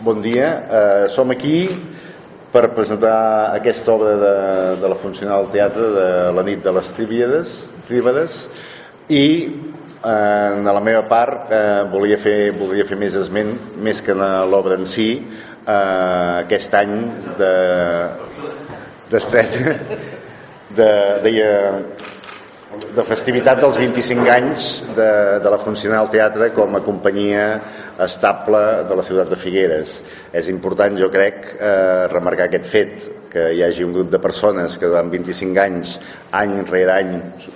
Bon dia. Eh, som aquí per presentar aquesta obra de, de la funcional teatre de la nit de les Tríbades, Tríbades i eh, de la meva part eh, volia, fer, volia fer més esment, més que l'obra en si, eh, aquest any de d'estrena de, deia de festivitat dels 25 anys de, de la Funcional Teatre com a companyia estable de la ciutat de Figueres. És important, jo crec, eh, remarcar aquest fet, que hi hagi un grup de persones que durant 25 anys, any rere any,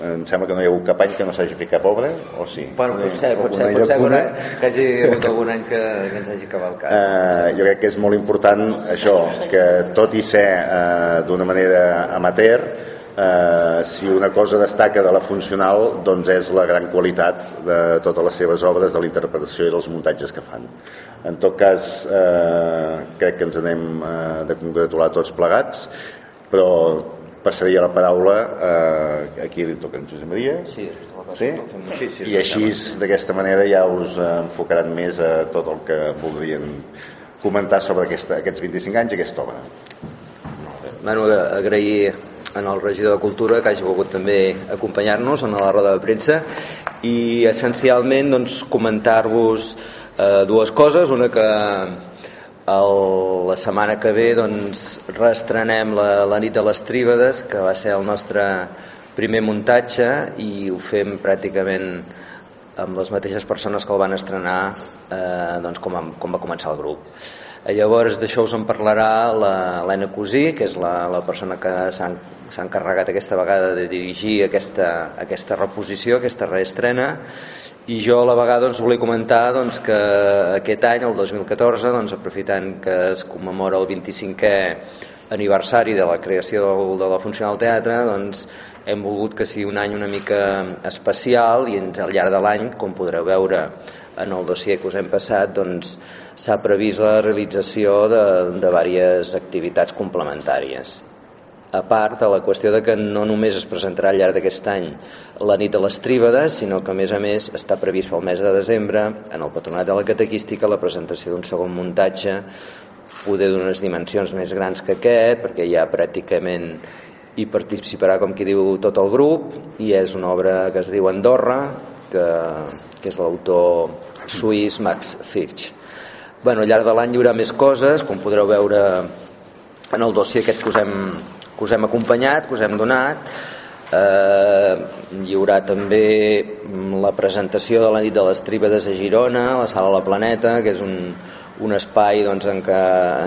em sembla que no hi ha hagut cap any que no s'hagi fet cap obra, o sí? Bueno, potser, potser, potser any, que hagi hagut algun any que, que ens hagi cavalcat. Eh, jo crec que és molt important això, que tot i ser eh, d'una manera amateur, eh, si una cosa destaca de la funcional doncs és la gran qualitat de totes les seves obres, de la interpretació i dels muntatges que fan. En tot cas, eh, crec que ens anem eh, de congratular tots plegats, però passaria la paraula eh, aquí li toca en Josep Maria. Sí, sí? sí, sí I així, d'aquesta manera, ja us enfocaran més a tot el que voldrien comentar sobre aquesta, aquests 25 anys i aquesta obra. Bueno, agrair en el regidor de Cultura que hagi volgut també acompanyar-nos en la roda de premsa i essencialment doncs, comentar-vos eh, dues coses, una que el, la setmana que ve doncs, reestrenem la, la nit de les Tríbades que va ser el nostre primer muntatge i ho fem pràcticament amb les mateixes persones que el van estrenar eh, doncs, com, com va començar el grup. Llavors d'això us en parlarà l'Helena Cosí, que és la, la persona que s'ha encarregat aquesta vegada de dirigir aquesta, aquesta reposició, aquesta reestrena i jo a la vegada doncs, volia comentar doncs, que aquest any, el 2014, doncs, aprofitant que es commemora el 25è aniversari de la creació del, de la Funcional Teatre, doncs, hem volgut que sigui un any una mica especial i al llarg de l'any, com podreu veure en el dossier que us hem passat, doncs, s'ha previst la realització de, de diverses activitats complementàries a part de la qüestió de que no només es presentarà al llarg d'aquest any la nit de les tríbades, sinó que a més a més està previst pel mes de desembre en el Patronat de la Catequística la presentació d'un segon muntatge poder d'unes dimensions més grans que aquest, perquè ja pràcticament hi participarà, com qui diu, tot el grup, i és una obra que es diu Andorra, que, que és l'autor suís Max Fitch. Bueno, al llarg de l'any hi haurà més coses, com podreu veure en el dossier aquest que us hem, que us hem acompanyat, que us hem donat. Eh, hi haurà també la presentació de la nit de les Tríbades a Girona, a la Sala La Planeta, que és un, un espai doncs, en què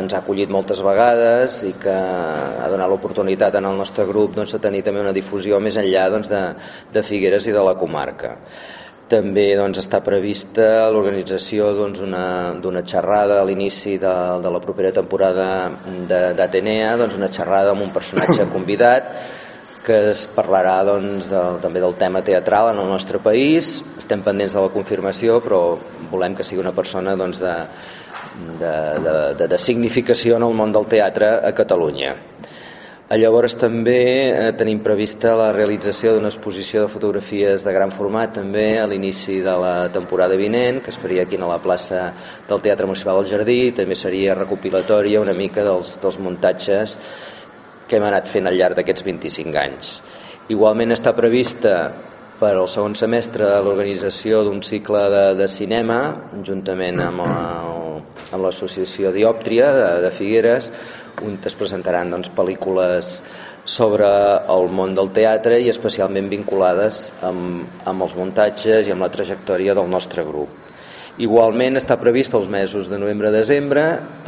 ens ha acollit moltes vegades i que ha donat l'oportunitat en el nostre grup doncs, de tenir també una difusió més enllà doncs, de, de Figueres i de la comarca. També doncs, està prevista l'organització d'una doncs, xerrada a l'inici de, de la propera temporada d'Atenea, doncs, una xerrada amb un personatge convidat que es parlarà doncs, del, també del tema teatral en el nostre país. Estem pendents de la confirmació, però volem que sigui una persona doncs, de, de, de, de, de significació en el món del teatre a Catalunya. Llavors també eh, tenim prevista la realització d'una exposició de fotografies de gran format també a l'inici de la temporada vinent, que es faria aquí a la plaça del Teatre Municipal del Jardí, també seria recopilatòria una mica dels, dels muntatges que hem anat fent al llarg d'aquests 25 anys. Igualment està prevista per al segon semestre l'organització d'un cicle de, de cinema, juntament amb l'associació Diòptria de, de Figueres, on es presentaran doncs, pel·lícules sobre el món del teatre i especialment vinculades amb, amb els muntatges i amb la trajectòria del nostre grup. Igualment està previst pels mesos de novembre-desembre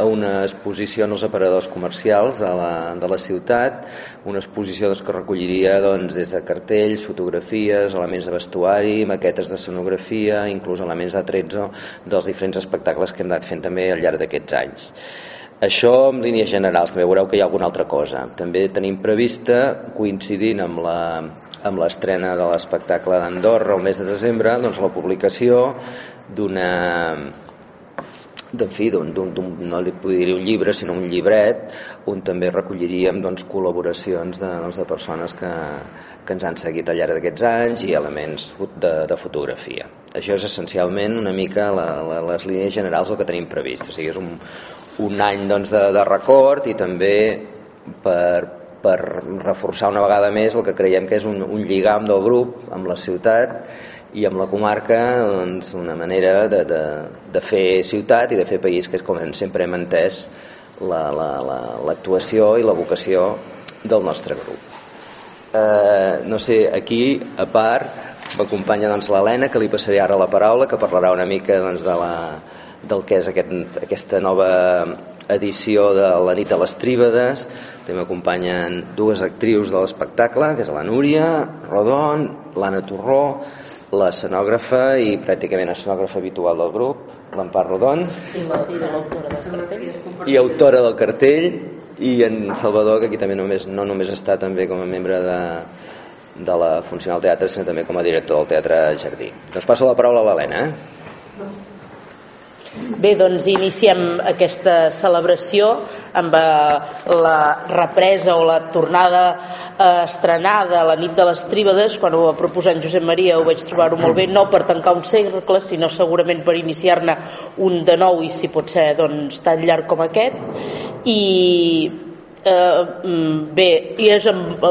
una exposició en els aparadors comercials de la, de la ciutat, una exposició doncs, que recolliria doncs, des de cartells, fotografies, elements de vestuari, maquetes d'escenografia, inclús elements de trezzo dels diferents espectacles que hem anat fent també al llarg d'aquests anys. Això en línies generals, també veureu que hi ha alguna altra cosa. També tenim prevista, coincidint amb la amb l'estrena de l'espectacle d'Andorra el mes de desembre, doncs la publicació d'una d'en fi, d un, d un, d un, no li podria dir un llibre, sinó un llibret on també recolliríem doncs, col·laboracions de, doncs, de persones que, que ens han seguit al llarg d'aquests anys i elements de, de fotografia. Això és essencialment una mica la, la, les línies generals del que tenim previst. O sigui, és un, un any doncs, de, de record i també per, per reforçar una vegada més el que creiem que és un, un lligam del grup amb la ciutat i amb la comarca doncs, una manera de, de, de fer ciutat i de fer país, que és com sempre hem entès l'actuació la, la, la, i la vocació del nostre grup. Eh, no sé, aquí, a part, m'acompanya doncs, l'Helena, que li passaré ara la paraula, que parlarà una mica doncs, de la, del que és aquest, aquesta nova edició de la nit de les Tríbades també m'acompanyen dues actrius de l'espectacle que és la Núria Rodon, l'Anna Torró l'escenògrafa i pràcticament escenògrafa habitual del grup, l'Empar Rodon, i autora del cartell, i en Salvador, que aquí també només, no només està també com a membre de, de la Funcional Teatre, sinó també com a director del Teatre Jardí. Doncs passo la paraula a l'Helena. Eh? Bé, doncs iniciem aquesta celebració amb eh, la represa o la tornada eh, estrenada a la nit de les Tríbades, quan ho va proposar en Josep Maria ho vaig trobar-ho molt bé, no per tancar un segle, sinó segurament per iniciar-ne un de nou i si pot ser doncs, tan llarg com aquest. I Eh, mm, bé, i és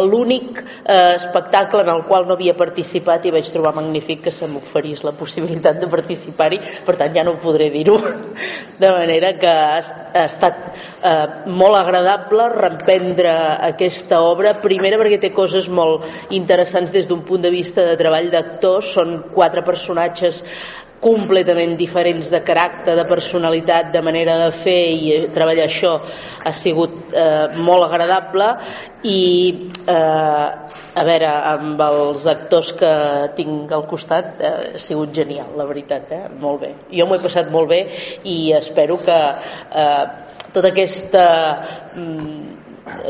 l'únic eh, espectacle en el qual no havia participat i vaig trobar magnífic que se m'oferís la possibilitat de participar-hi, per tant ja no podré dir-ho. De manera que ha, estat eh, molt agradable reprendre aquesta obra, primera perquè té coses molt interessants des d'un punt de vista de treball d'actors, són quatre personatges completament diferents de caràcter, de personalitat, de manera de fer i treballar això ha sigut eh, molt agradable i eh, a veure, amb els actors que tinc al costat eh, ha sigut genial, la veritat, eh? molt bé. Jo m'ho he passat molt bé i espero que eh, tota aquesta mm,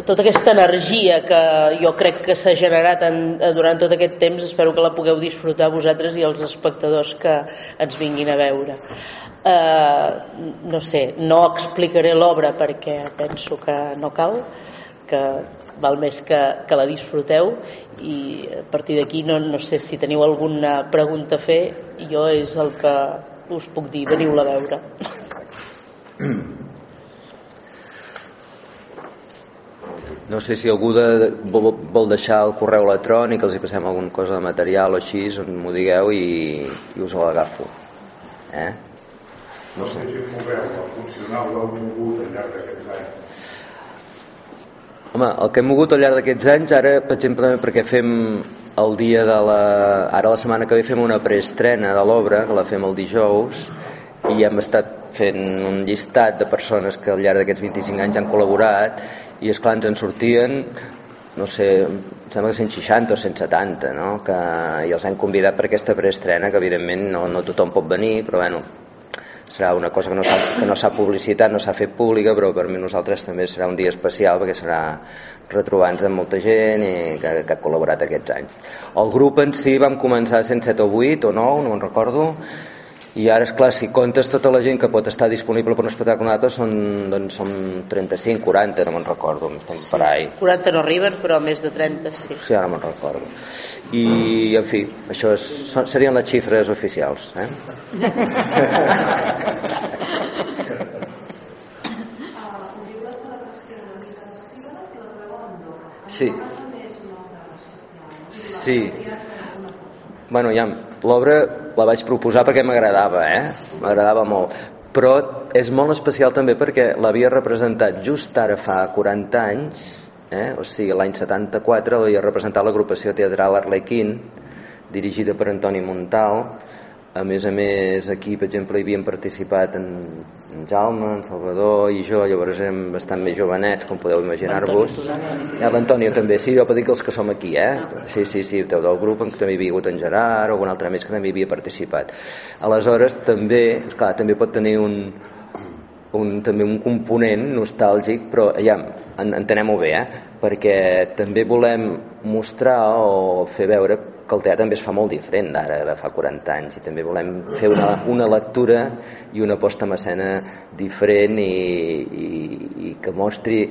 tota aquesta energia que jo crec que s'ha generat en, eh, durant tot aquest temps espero que la pugueu disfrutar vosaltres i els espectadors que ens vinguin a veure. Eh, no sé no explicaré l'obra perquè penso que no cal que val més que, que la disfruteu i a partir d'aquí no, no sé si teniu alguna pregunta a fer jo és el que us puc dir, veniu-la a veure No sé si algú de, vol, vol deixar el correu electrònic, els hi passem alguna cosa de material o així, on m'ho digueu i, i us l'agafo. Eh? No sé. funcional del mogut al llarg d'aquests anys? Home, el que hem mogut al llarg d'aquests anys, ara, per exemple, perquè fem el dia de la... Ara la setmana que ve fem una preestrena de l'obra, que la fem el dijous, i hem estat fent un llistat de persones que al llarg d'aquests 25 anys han col·laborat i és clar ens en sortien no sé, em sembla que 160 o 170 no? que, i els hem convidat per aquesta preestrena que evidentment no, no tothom pot venir però bueno, serà una cosa que no s'ha que no publicitat, no s'ha fet pública però per mi nosaltres també serà un dia especial perquè serà retrobar-nos amb molta gent i que, que ha col·laborat aquests anys el grup en si vam començar 107 o 8 o 9, no me'n recordo i ara, és clar, si comptes tota la gent que pot estar disponible per un espectacle altre són, doncs, són 35, 40, no me'n recordo sí, per ahí. 40 no arriben però més de 30 sí sí, ara me'n recordo i en fi, això és, serien les xifres oficials eh? sí sí bueno, ja, l'obra la vaig proposar perquè m'agradava, eh? M'agradava molt. Però és molt especial també perquè l'havia representat just ara fa 40 anys, eh? o sigui, l'any 74 l'havia representat l'agrupació teatral Arlequín, dirigida per Antoni Montal, a més a més aquí per exemple hi havien participat en, en Jaume, en Salvador i jo. Llavors érem bastant més jovenets com podeu imaginar-vos. I l'Antonio també, sí, jo per dir que els que som aquí eh? sí, sí, sí, teu del grup en què també hi havia hagut en Gerard o algun altre més que també hi havia participat. Aleshores també, esclar, també pot tenir un, un, també un component nostàlgic però ja, entenem-ho bé eh? perquè també volem mostrar o fer veure que el teatre també es fa molt diferent d'ara de fa 40 anys i també volem fer una, una lectura i una posta en escena diferent i, i, i que mostri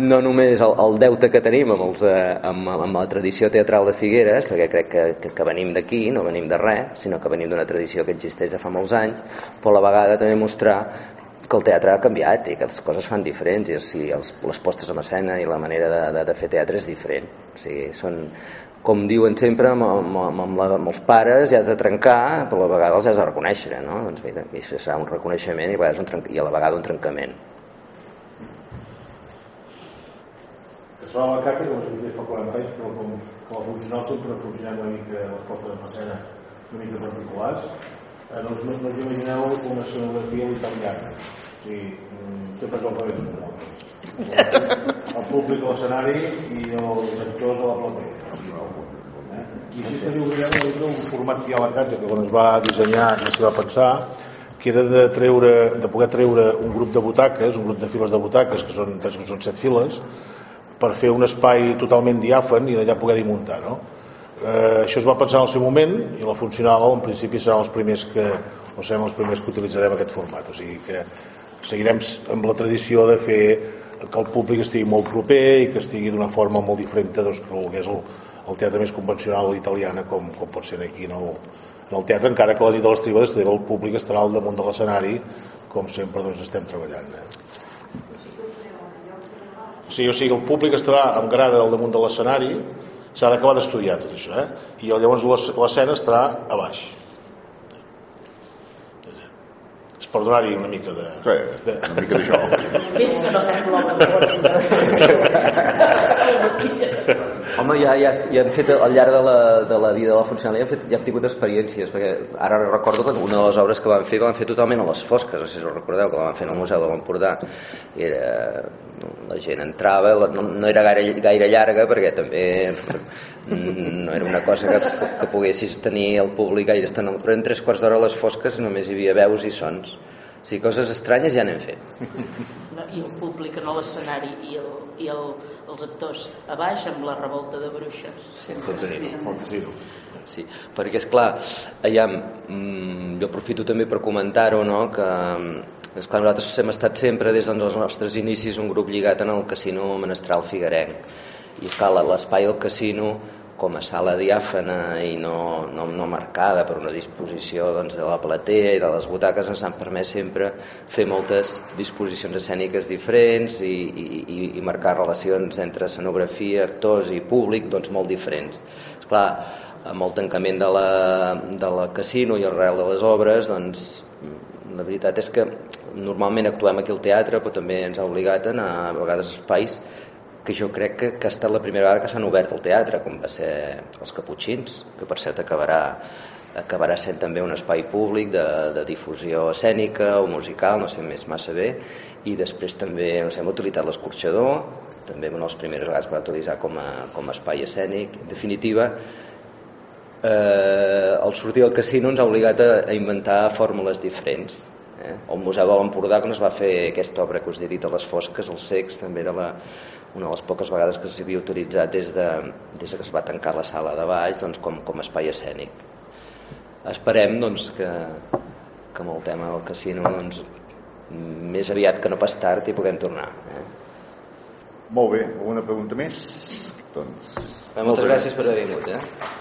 no només el, el deute que tenim amb, els, eh, amb, amb la tradició teatral de Figueres, perquè crec que, que, que venim d'aquí, no venim de res, sinó que venim d'una tradició que existeix de fa molts anys, però a la vegada també mostrar que el teatre ha canviat i que les coses fan diferents i o sigui, els, les postes en escena i la manera de, de, de fer teatre és diferent. O sigui, són, com diuen sempre amb, amb, amb, la, amb els pares ja has de trencar però a la vegada els has de reconèixer no? doncs mira, això serà un reconeixement i a, un i a la vegada un trencament. Es fa la carta com s'ha fa 40 anys però com, com a funcional sempre ha funcionat una mica les portes de l'escena una mica particulars eh, no, no, no us imagineu una escenografia italiana o sigui, sempre és el revés el públic a l'escenari i els actors a la platea i així teniu creat un format que hi ha a la que quan es va dissenyar i s'hi va pensar, que era de, treure, de poder treure un grup de butaques, un grup de files de butaques, que són, que són set files, per fer un espai totalment diàfan i d'allà poder-hi muntar. No? Eh, això es va pensar en el seu moment i la funcional en principi seran els primers que, o serem els primers que utilitzarem aquest format. O sigui que seguirem amb la tradició de fer que el públic estigui molt proper i que estigui d'una forma molt diferent doncs, que el el, teatre més convencional italiana com, com pot ser aquí en el, en el teatre, encara que la nit de les tribades també el públic estarà al damunt de l'escenari com sempre doncs, estem treballant eh? sí, o sigui, el públic estarà amb grada al damunt de l'escenari s'ha d'acabar d'estudiar tot això eh? i llavors l'escena estarà a baix és per donar-hi una mica de, sí, de... una mica de joc més que no fem l'obra Home, ja, ja, ja hem fet al llarg de la, de la vida de la funcional, ja hem, fet, ja hem tingut experiències, perquè ara recordo que una de les obres que van fer van fer totalment a les fosques, no sé si us recordeu, que van fer el Museu de l'Empordà. Era, la gent entrava, no, no era gaire, gaire llarga perquè també no era una cosa que, que poguessis tenir el públic gaire estona, però en tres quarts d'hora a les fosques només hi havia veus i sons. O sigui, coses estranyes ja n'hem fet. No, I el públic en l'escenari i, el, i el, els actors a baix amb la revolta de bruixes. Sempre sí. sí. Sí, perquè és clar, ja, mm, jo aprofito també per comentar-ho, no? que és clar, nosaltres hem estat sempre des dels nostres inicis un grup lligat en el casino Menestral Figuerenc i esclar, l'espai al casino com a sala diàfana i no, no, no marcada per una disposició doncs, de la platea i de les butaques ens han permès sempre fer moltes disposicions escèniques diferents i, i, i marcar relacions entre escenografia, actors i públic doncs, molt diferents. Esclar, amb el tancament de la, de la casino i arrel de les obres doncs, la veritat és que normalment actuem aquí al teatre però també ens ha obligat a anar a vegades espais que jo crec que, que ha estat la primera vegada que s'han obert al teatre, com va ser els Caputxins, que per cert acabarà, acabarà sent també un espai públic de, de difusió escènica o musical, no sé més massa bé, i després també no sé, hem utilitzat l'escorxador, també una de les primeres vegades que va utilitzar com a, com a espai escènic. En definitiva, eh, el sortir del casino ens ha obligat a, a inventar fórmules diferents. Eh? El Museu de l'Empordà, quan es va fer aquesta obra que us he dit a les fosques, els secs, també era la, una de les poques vegades que s'havia utilitzat des, de, des de que es va tancar la sala de baix doncs, com, com a espai escènic. Esperem doncs, que, que amb el tema del casino doncs, més aviat que no pas tard hi puguem tornar. Eh? Molt bé, alguna pregunta més? Doncs... Moltes gràcies per haver vingut. Eh?